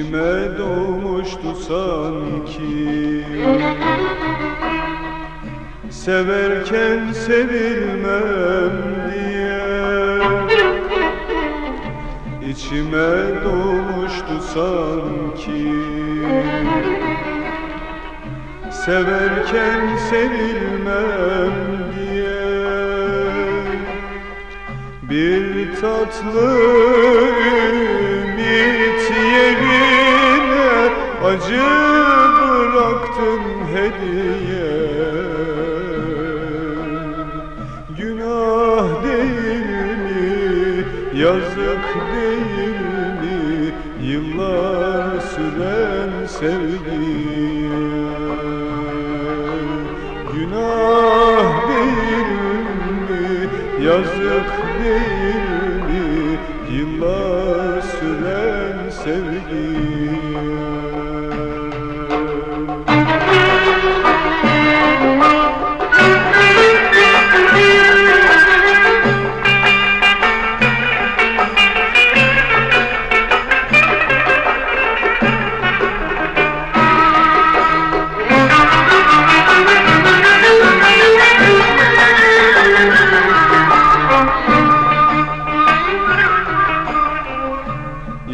İçime doğmuştu sanki? Severken sevilmem diye. İçime doğmuştu sanki? Severken sevilmem diye. Bir tatlı ümit yerine Acı bıraktın hediye. Günah değil mi, yazık değil mi? Yıllar süren sevgiye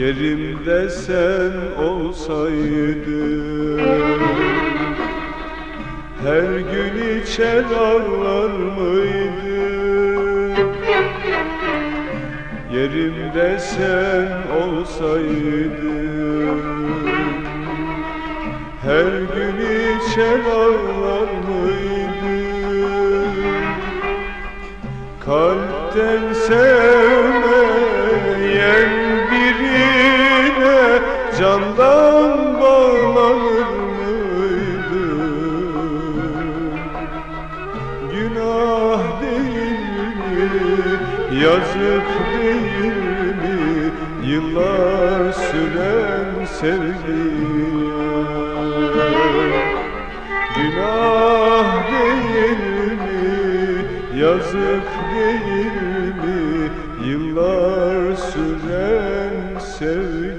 Yerimde sen olsaydın Her gün içer ağlar mıydın? Yerimde sen olsaydın Her gün içer ağlar mıydın? Kalpten sevmeyen Yazık değil mi yıllar süren sevgiye? Günah değil mi? Yazık değil mi yıllar süren sevgiye?